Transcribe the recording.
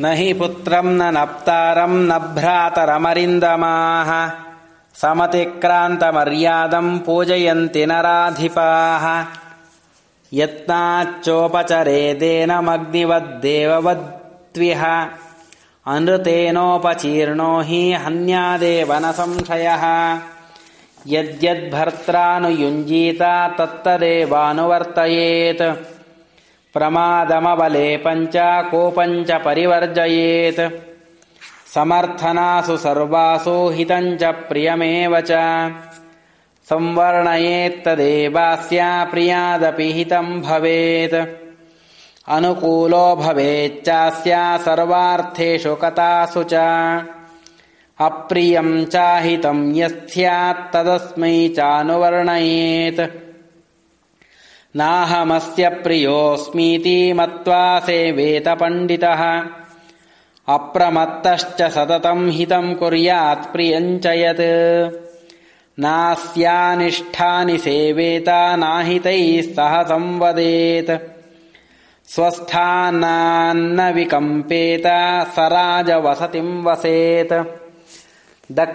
न हि पुत्रम् न नप्तारम् न भ्रातरमरिन्दमाः। समतिक्रान्तमर्यादम् पूजयन्ति नराधिपाः। यत्नाच्चोपचरेदेनमग्निवद्देववद्विह। अनृतेनोपचीर्णो हि हन्यादेव न संशयः। यद्यद्भर्त्रानुयुञ्जीता तत्तदेवानुवर्तयेत् प्रमादमबलेपञ्च कोपञ्च परिवर्जयेत्। समर्थनासु सर्वासु हितञ्च प्रियमेव च। संवर्णयेत्तदेवास्य प्रियादपि हितम् भवेत्। अनुकूलो भवेच्चास्य सर्वार्थेषु कथासु च। अप्रियम् चाहितम् यस्स्यात्तदस्मै चानुवर्णयेत् नाहमस्य प्रियोऽस्मीति मत्वा सेवेत पण्डितः अप्रमत्तश्च सततम् हितम् कुर्यात् प्रियम् च यत् नास्यानिष्ठानि सेवेत नाहितैः सह संवदेत्। स्वस्थानान्न विकम्पेत स राजवसतिम् वसेत्